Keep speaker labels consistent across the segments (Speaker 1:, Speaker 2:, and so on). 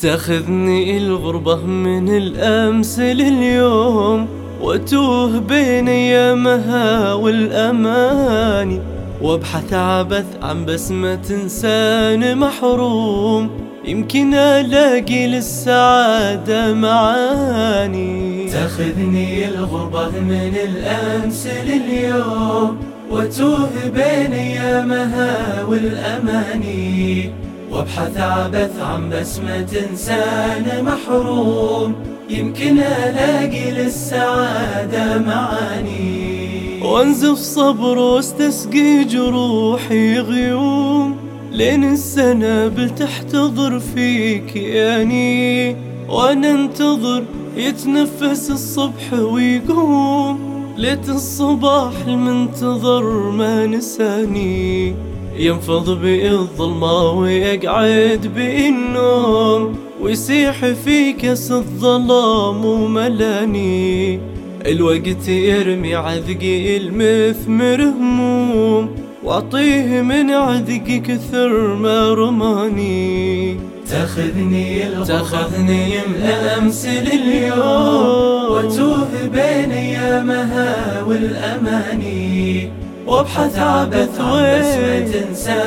Speaker 1: تاخذني الغربة من الأمس لليوم وأتوه بين أيامها والأماني وأبحث عبث عن بسمة إنسان محروم يمكن ألاقي للسعادة معاني.
Speaker 2: تاخذني الغربة من الأمس لليوم وأتوه بين أيامها والأماني. وابحث عبث عن بسمة إنسان محروم. يمكن ألاقي للسعادة معاني.
Speaker 1: وانزف صبر واستسقي جروحي غيوم. لين السنابل تحتضر فيك ياني وأنا انتظر يتنفس الصبح ويقوم. ليت الصباح المنتظر ما نساني. ينفض بالظلمة ويقعد بالنوم ويسيح في كاس الظلام وملاني. الوقت يرمي عذقي المثمر هموم وأعطيه من عذقي كثر ما رماني.
Speaker 2: تاخذني تاخذني من الأمس لليوم وتوه بين ايامها والأماني. وابحث عبث عن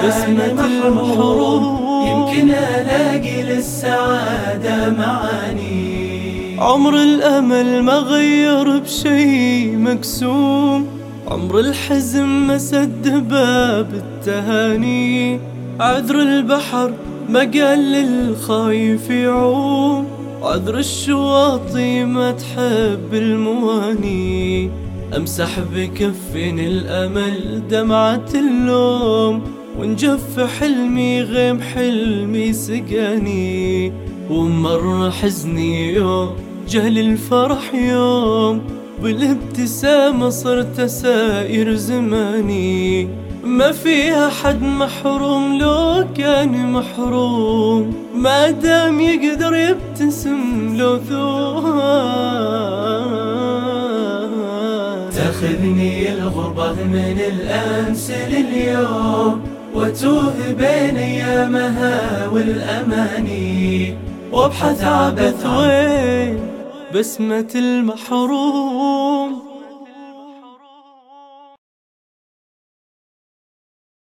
Speaker 2: بسمة محروم يمكن ألاقي للسعادة معاني.
Speaker 1: عمر الأمل ما غير بشي مقسوم عمر الحزن ما سد باب التهاني. عذر البحر ما قال للخايف يعوم. عذر الشواطي ما تحب المواني. امسح بكفين الامل دمعة اللوم ونجف حلمي غيم حلمي سقاني ومر حزني يوم جهل الفرح يوم. بالابتسامة صرت سائر زماني. ما فيها حد محروم لو كان محروم. ما دام يقدر يبتسم لو
Speaker 2: تاخذني الغربة من الأمس لليوم وتوه بين أيامها والأماني. وابحث عبث
Speaker 1: وين بسمة المحروم.